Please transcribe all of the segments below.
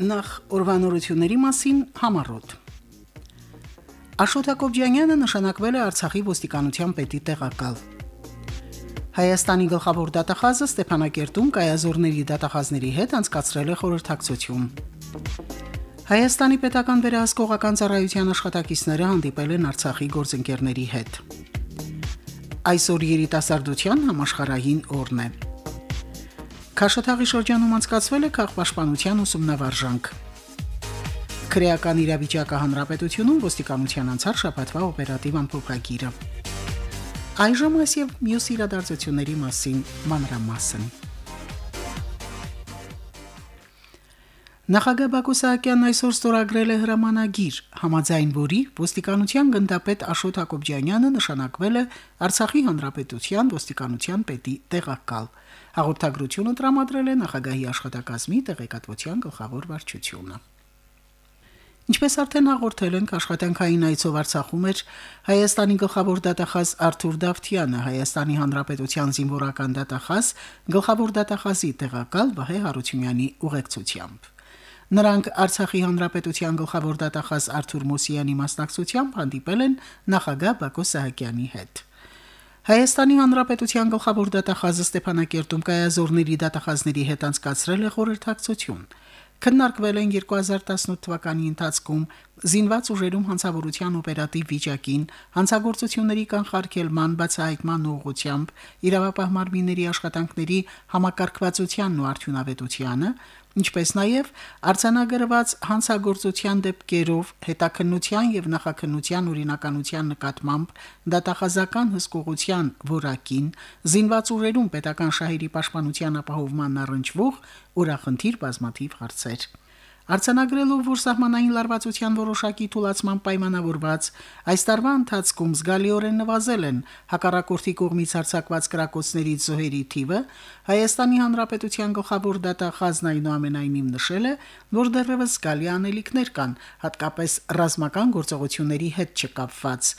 Նախ օրվանորությունների մասին համառոտ։ Աշոտ Հակոբյանը նշանակվել է Արցախի ոստիկանության պետի տեղակալ։ Հայաստանի գլխավոր դատախազը Ստեփանակերտում կայազորների դատախազների հետ անցկացրել է խորհրդակցություն։ Հայաստանի պետական վերահսկողական ծառայության աշխատակիցները հանդիպել են Արցախի գործընկերների հետ։ Այսօր երիտասարդության համաշխարհային օրն է։ Քաշաթաղի շրջանում անցկացվել է քաղաքապաշտպանության ուսումնավարժանք։ Քրեական իրավիճակը հանրապետությունում ոստիկանության անցար շաբաթվա օպերատիվ ամփոփագիրը։ Այժմ եւ մյուս իրադարձությունների մասին մանրամասն։ Նախագահ Բակո Սահակյանն այսօր ստորագրել է հրամանագիր, համաձայն որի ոստիկանության գնդապետ Աշոտ Հակոբյանը նշանակվել է Արցախի հանրապետության ոստիկանության պետի տեղակալ։ Հաղորդագրությունը տրամադրել է նախագահի աշխատակազմի տեղեկատվության գլխավոր վարչությունը։ Ինչպես արդեն հաղորդել ենք, աշխատանքային այցով Արցախում էր Հայաստանի գլխավոր դատախազ Արթուր Դավթյանը, Հայաստանի Հանրապետության զինվորական դատախազ, գլխավոր դատախազի տեղակալ Վահե Հարությունյանի ուղեկցությամբ։ Նրանք Արցախի Հանրապետության գլխավոր դատախազ Արթուր Մոսյանի մասնակցությամբ հանդիպել են նախագահ Բակո Սահակյանի հետ։ Հայաստանի Հանրապետության գլխավոր դատախազը Ստեփանակերտում կայազորների դատախազների հետ անցկացրել է խորհրդակցություն։ Քննարկվել են 2018 թվականի ընթացքում զինված ուժերում հանցավորության օպերատիվ վիճակին, հանցագործությունների կանխարգելման բացահայտման ուղղությամբ, իրավապահ մարմինների աշխատանքների համակարգվածությանն ու արդյունավետությանը, ինչպես նաև արձանագրված հանցագործության դեպքերով հետաքննության եւ նախաքննության օրինականության նկատմամբ դատախազական հսկողության որակին, զինված ուժերում պետական շահերի պաշտպանության ապահովման առնչվող ուրախնդիր բազմաթիվ հարցեր։ Արցանագրելով, որ սահմանային լարվածության որոշակի թուլացման պայմանավորված այս տարվա ընթացքում զգալիորեն նվազել են հակառակորդի կողմից հարձակված կրակոցների զոհերի թիվը, Հայաստանի Հանրապետության գլխավոր դատախազն այնուամենայնիվ նշել է, որ դեռևս զգալի անելիքներ կան, հատկապես ռազմական գործողությունների հետ չկապված։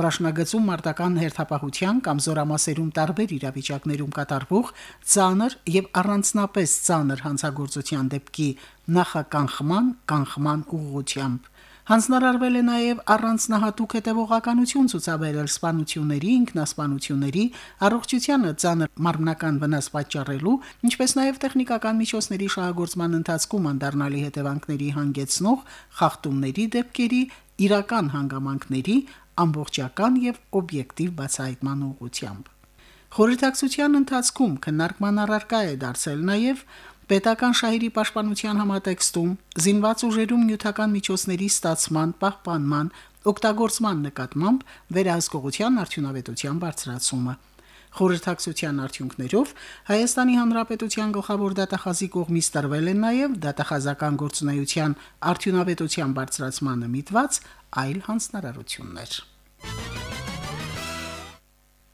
Առաջնագծում մարտական հերթապահության կամ զորամասերում տարբեր իրավիճակներում կատարվող ծանր եւ առանձնապես ծանր հանցագործության դեպքի նախականխման, կանխման ուղղությամբ։ Հանձնարարվել է նաև առանձնահատուկ հետևողականություն ցուցաբերել սպանությունների, ինքնասպանությունների, առողջությանը ծանր մարմնական վնաս պատճառելու, ինչպես նաև տեխնիկական միջոցների շահագործման ընթացքում անդառնալի հետևանքների հանգեցնող խախտումների դեպքերի իրական հանգամանքների ամբողջական եւ օբյեկտիվ բացահայտման ուղղությամբ։ Խորհրդակցության ընթացքում քննարկման առարկա է դարձել նաև Պետական շահերի պաշտպանության համատեքստում զինված ուժերում նյութական միջոցների ստացման, պահպանման, օգտագործման նկատմամբ վերահսկողության արդյունավետության բարձրացումը։ Խորհրդակցության արդյունքներով Հայաստանի Հանրապետության գլխավոր դատախազի կողմից տրվել են նաև դատախազական գործունեության արդյունավետության բարձրացմանը միտված այլ հանձնարարություններ։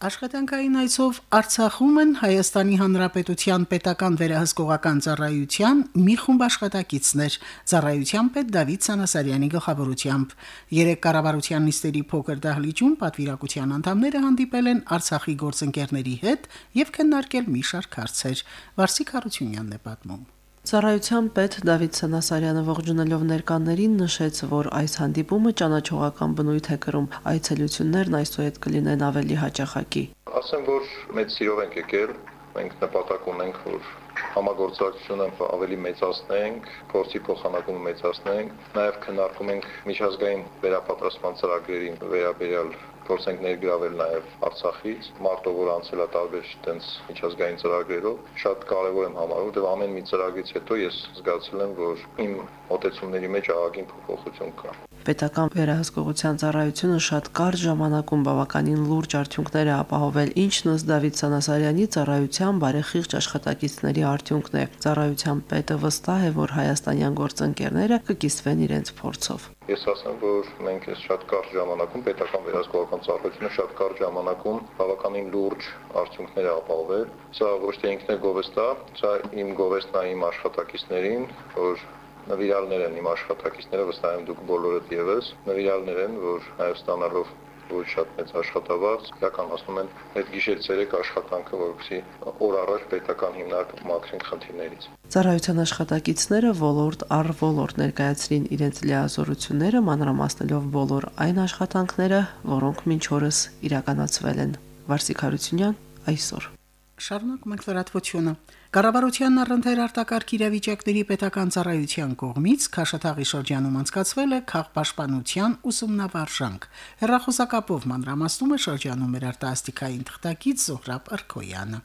Աշխատանքային այցով Արցախում են Հայաստանի Հանրապետության պետական վերահսկողական ծառայության մի խումբ աշխատակիցներ, ծառայության պետ Դավիթ Սանասարյանի գլխավորությամբ։ Երեք կառավարության նիստերի փոքր դահլիճում պատվիրակության անդամները հանդիպել են Արցախի գործընկերների հետ եւ քննարկել մի շարք հարցեր։ Վարսիկ Հարությունյանն է պատմում։ Ծառայության պետ Դավիթ Սանասարյանը ողջունելով ներկաներին նշեց, որ այս հանդիպումը ճանաչողական բնույթ է կրում, այցելություններն այսուհետ կլինեն ավելի հաճախակի։ Ասեմ, որ մեծ սիրով ենք եկել, մենք նպատակ ունենք, որ համագործակցությունը ավելի մեծացնենք, փորձի փոխանակումը մեծացնենք, նաև քննարկում ենք միջազգային վերապատրաստման ծրագրերի վերաբերյալ փորձենք ներգրավել նաև Արցախից մարտով որ անցել է տարբեր այդպես միջազգային ծրագրերով շատ կարևոր եմ համարում դեռ ամեն մի ծրագրից հետո ես զգացել եմ որ իմ մոտեցումների մեջ ահագին փոփոխություն կա Պետական վերահսկողության ծառայությունը շատ կարճ ժամանակում բավականին լուրջ արդյունքներ է ապահովել, ինչն ըստ Դավիթ Սանասարյանի ծառայության բարեխիղճ աշխատակիցների արդյունքն է։ Ծառայության պետը վստահ է, որ հայաստանյան գործընկերները կկիսվեն իրենց փորձով։ Ես ասեմ, որ մենք այս շատ կարճ ժամանակում պետական վերահսկողական ծառայությունը շատ կարճ ժամանակում բավականին լուրջ արդյունքներ է ապահովել։ Սա ոչ թե ինքն է գովեստա, սա իմ գովեստն է իմ աշխատակիցներին, որ նվիրալներ են իմ աշխատակիցները, վստահ եմ դուք բոլորդ եւս նվիրալներ են, որ նաև ստանալով որ շատ մեծ աշխատավարձ իրականացնում են այդ գիշեր ցերեկ աշխատանքը, որովհետեւ օր առաջ պետական հիմնարկում մաքրին խնդիրներից։ Ծառայության աշխատակիցները ոլորտ առ ոլորտ ներկայացրին իրենց լիազորությունները, մանրամասնելով բոլոր այն աշխատանքները, որոնք մինչ օրս իրականացվել են։ Վարսիկ Հարությունյան այսօր Շարունակում ենք լրատվությունը։ Կառավարությանն առընթեր արտակարգ իրավիճակների պետական ծառայության կողմից Քաշաթաղի շրջանում անցկացվել է քաղաքապաշտպանության ուսումնավարժանք։ Հերրախոսակապով մանրամասնում է շրջանում մեր արտասթիկային թղթակից Զոհրաբ Արքոյանը։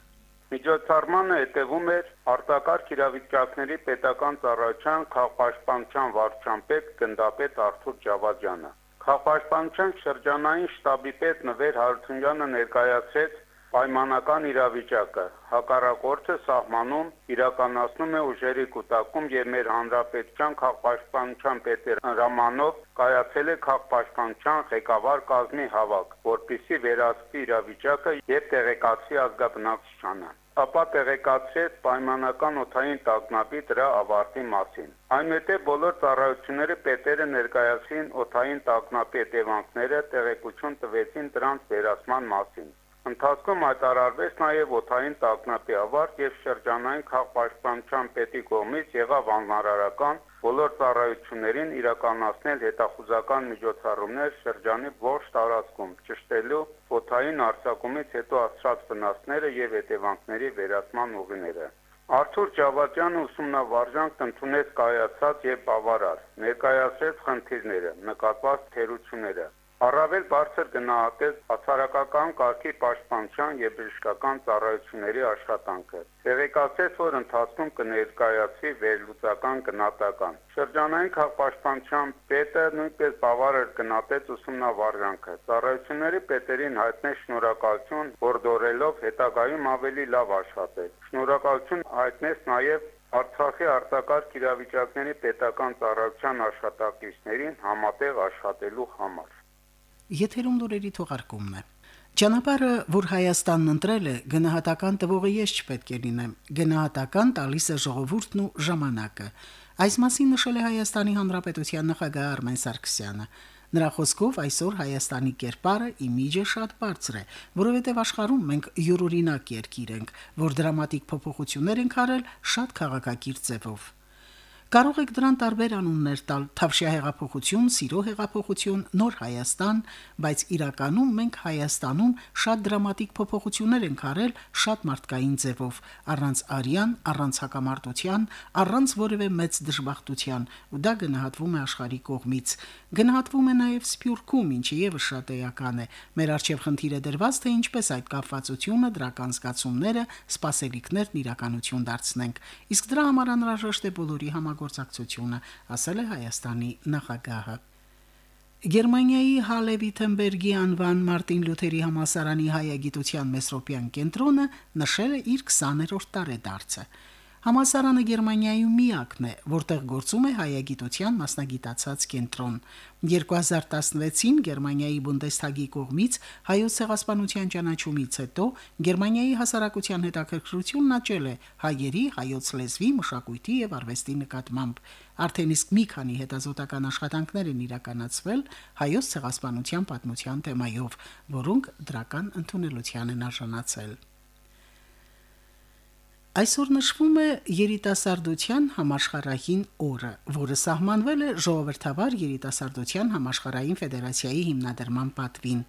Միջոցառմանը հետևում էր արտակարգ իրավիճակների պետական ծառայության քաղաքապաշտպանության վարչապետ գնդապետ Արթուր Ջավադյանը։ Քաղաքապաշտպանության շրջանային շտաբի պետ Նվեր Հարությունյանը ներկայացրեց պայմանական իրավիճակը հակառակորդը սահմանում իրականացնում է ուժերի կൂട്ടակում եւ մեր հանրապետության քաղաքապաշտպանության պետեր հրամանով կայացել է քաղաքապաշտպանության ղեկավար կազմի հավաք, որպիսի վերահսկի իրավիճակը եւ տեղեկացի ազգաբնակչությանը ապա տեղեկացրեց պայմանական օթային տագնապի դրա ավարտի մասին։ Այնուհետև բոլոր ծառայությունները պետերը ներկայացրին օթային տագնապի հետևանքները, տեղեկություն տվեցին դրանց վերացման մասին։ Ընթացքում հայտարարվեց նաև օթային տագնապի ավարտ եւ շրջանային քաղաքապաշտպանության պետի կողմից եղավ անհարարական բոլոր ծառայություններին իրականացնել հետախուզական միջոցառումներ շրջանի ողջ տարածքում, ճշտելու օթային արձակումից հետո ասած վնասները եւ հետևանքների վերացման ուղիները։ Արթուր Ջավադյանը ուսումնավարժանք ընդունեց կայացած եւ բավարար, ներկայացրեց խնդիրները, նկատված թերությունները, Առավել բարձր գնահատեց հասարակական կարգի պաշտպանության եւ բժշկական ծառայությունների աշխատանքը։ Տեղեկացրեց, որ ընթացքում կներկայացվի վերլուծական գնահատական։ Շրջանային քաղաքապաշտպանության պետը նույնպես բավարար գնահատեց ուսումնավարժանքը։ Ծառայությունների պետերին հայտնեց շնորհակալություն, որդորելով հետագայում ավելի լավ աշխատել։ Շնորհակալություն հայտնեց նաեւ Արցախի արտակարգ իրավիճակների պետական ծառայության աշխատակիցներին համատեղ աշխատելու համար։ Եթերում լուրերի թողարկումն է։ Ճանապարհը, որ Հայաստանն ընտրել է, գնահատական տվողը ես չպետք է լինեմ։ Գնահատական տալիս է ժողովուրդն ու ժամանակը։ Այս մասին նշել է Հայաստանի Հանրապետության նախագահ Արմեն Սարգսյանը։ Նրա խոսքով այսօր Հայաստանի կերպարը իմիջը շատ բարձր է, որովհետև աշխարհում մենք յուրօրինակ երկիր ենք, որ դրամատիկ փոփոխություններ ենք արել շատ քաղաքակիր ձևով։ Կարող եք դրան տարբեր անուններ տալ՝ Թավշյա հեղափոխություն, Սիրո հեղափոխություն, Նոր Հայաստան, բայց իրականում մենք Հայաստանում շատ դրամատիկ փոփոխություններ ենք արել շատ մարդկային ձևով, առանց արյան, առանց հակամարտության, առանց որևէ մեծ դժբախտության, ու դա գնահատվում է աշխարհի կողմից։ Գնահատվում է նաև Սփյուռքում, ինչը եւս շատ էական է։ Մեր արժեվ խնդիրը դրված թե ինչպես այդ կապվածությունը, դրական զգացումները, սպասելիքներն իրականություն դարձնենք։ Իսկ դրա համար անհրաժեշտ է բոլորի համագ համագործակցությունը, ասել է Հայաստանի նախագահը։ Գերմանիայի Հալե-Վիթենբերգի անվան Մարտին Լյութերի համասարանի հայագիտության Մեսրոպյան կենտրոնը նշել է իր 20-րդ տարեդարձը։ Համասարանը Գերմանիայում միակն է, որտեղ գործում է հայագիտության մասնագիտացած կենտրոն։ 2016-ին Գերմանիայի Բունդեսթագի կողմից հայոց ցեղասպանության ճանաչումից հետո Գերմանիայի հասարակության հետաքրքրությունն աճել է հայերի, հայոց լեզվի, մշակույթի եւ արվեստի նկատմամբ։ Արդեն իսկ մի քանի հետազոտական աշխատանքներ են իրականացվել հայոց ցեղասպանության պատմության թեմայով, որոնք դրական ընդունելության են արժանացել։ Այսօր նշվում է երիտասարդության համաշխարհային օրը, որը սահմանվել է ժողովրդավար երիտասարդության համաշխարհային ֆեդերացիայի հիմնադրման պատվին։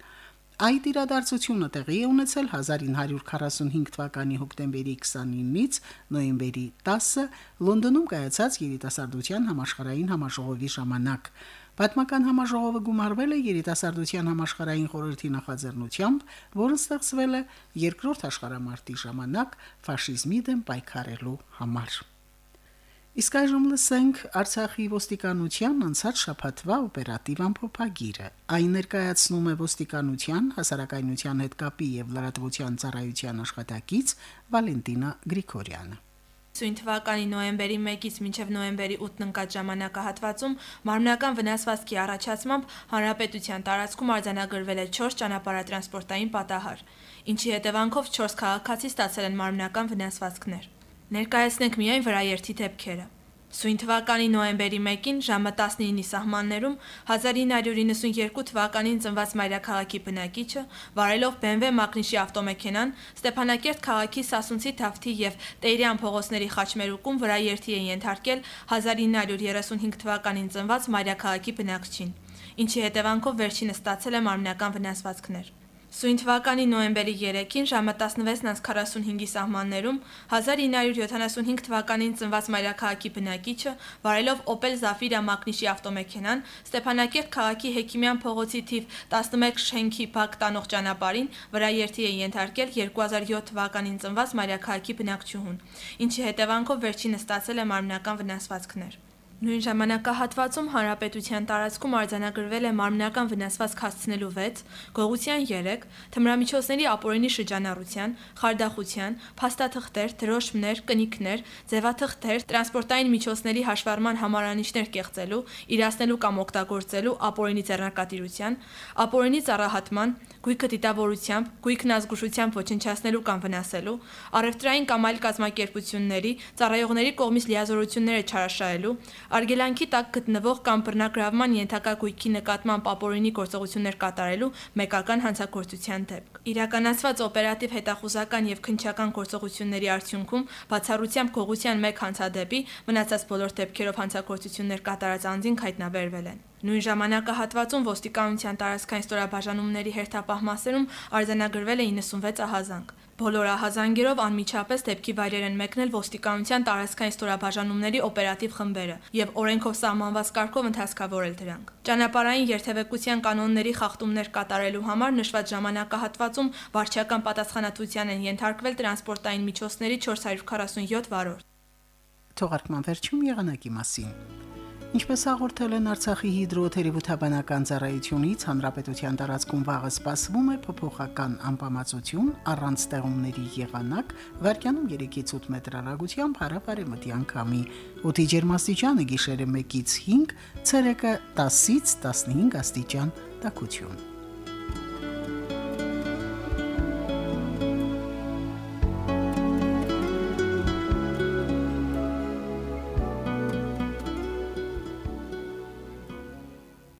Այդ իրադարձությունը տեղի է ունեցել 1945 թվականի հոկտեմբերի 29-ից նոյեմբերի 10-ը Լոնդոնում կայացած երիտասարդության համաշխարհային համաժողովի ժամանակ։ Պատմական համաժողովը գումարվել է երիտասարդության համաշխարհային խորհրդի նախաձեռնությամբ, որը ստեղծվել է երկրորդ աշխարհամարտի ժամանակ ֆաշիզմի դեմ պայքարելու համար։ Իսկ այժմ լսենք Արցախի ոստիկանության անցած շաբաթվա օպերատիվ ամփոփագիրը։ Այն ներկայացնում է ոստիկանության, հասարակայնության հետ կապի եւ լրատվության ծառայության աշխատակից Վալենտինա Գրիգորյանը։ Սույն թվականի նոյեմբերի 1-ից մինչև նոյեմբերի 8-ն ընկած ժամանակահատվածում մարմնական վնասվածքի առաջացմամբ հանրապետության տարածքում արձանագրվել է 4 ճանապարհատրանսպորտային պատահար, ինչի հետևանքով 4 քաղաքացի ստացել են մարմնական վնասվածքներ։ Ներկայացնենք միայն վրաերթի դեպքերը։ Սույն թվականի նոեմբերի 1-ին ժամը 19-ի սահմաններում 1992 թվականին ծնված մայրաքաղաքի բնակիչը վարելով BMW Մակնիշի ավտոմեքենան Ստեփանակերտ քաղաքի Սասունցի Թավթի եւ Տերյան փողոցների խաչմերուկում վրա երթի է ենթարկել 1935 թվականին ծնված մայրաքաղաքի բնակչին, ինչի հետևանքով վերջինը ստացել է մարմնական վնասվածքներ։ Սույն թվականի նոեմբերի 3-ին ժամը 16:45-ի սահմաններում 1975 թվականին ծնված մայրաքաղաքի բնակիչը վարելով Opel Zafira Մակնիշի ավտոմեքենան Ստեփանակերտ քաղաքի Հեկիմյան փողոցի թիվ 11 շենքի բակ տանող ճանապարհին վրա երթի է ենթարկել 2007 թվականին ծնված մայրաքաղաքի բնակչուհուն, ինչի հետևանքով վերջինը ստացել է մարմնական վնասվածքներ։ Նույն ժամանակահատվածում հանրապետության տարածքում արձանագրվել է մարմնական վնասվածք հասցնելու 6, գողության 3, թմրամիջոցների ապօրինի շրջանառության, խարդախության, փաստաթղթեր, դրոշմներ, կնիքներ, ձևաթղթեր, տրանսպորտային միջոցների հաշվառման համարանիշներ կեղծելու, իրացնելու կամ օգտագործելու ապօրինի ձեռնարկատիրության, ապօրինի ծառահատման, գույքը դիտավորությամբ, գույքն ազգուշությամբ ոչնչացնելու կամ վնասելու, առևտրային կամ այլ կազմակերպությունների, ծառայողների կողմից լիազորությունները չարաշահելու, արգելանքի տակ գտնվող կամ բռնագրավման ենթակա գույքի նկատմամբ ապօրինի գործողություններ կատարելու մեկական հանցագործության դեպք։ Իրականացված օպերատիվ հետախուզական եւ քնչական գործողությունների արդյունքում բացառությամբ գողության մեկ հանցադեպի մնացած բոլոր դեպքերով հանցագործություններ կատարած անձին հայտնաբերվել են։ Նույն ժամանակահատվածում ոստիկանության տարածքային ստորաբաժանումների հերթապահ մասերում արձանագրվել է 96 ահազանգ։ Բոլոր ահազանգերով անմիջապես դեպքի վայրեր են մեկնել ոստիկանության տարածքային ստորաբաժանումների օպերատիվ խմբերը եւ օրենքով սահմանված կարգով ընթացքավորել դրանք։ Ճանապարհային երթևեկության կանոնների խախտումներ կատարելու համար նշված ժամանակահատվածում վարչական պատասխանատվության են ենթարկվել տրանսպորտային միջոցների 447 վարորդ։ Թողարկման վերջում եղանակի մասին։ Ինչպես հաղորդել են Արցախի հիդրոթերապևտաբանական ծառայությունից, հանրապետության տարածքում վաղը սպասվում է փոփոխական անբավարարություն առանց ստեղումների եղանակ, վարկյանում 3-ից 8 մետր հեռագությամբ հարավարեմտյան քամի։ Օդի ջերմաստիճանը գիշերը 1-ից 5, ցերեկը 10-ից 15 աստիճան տաքություն։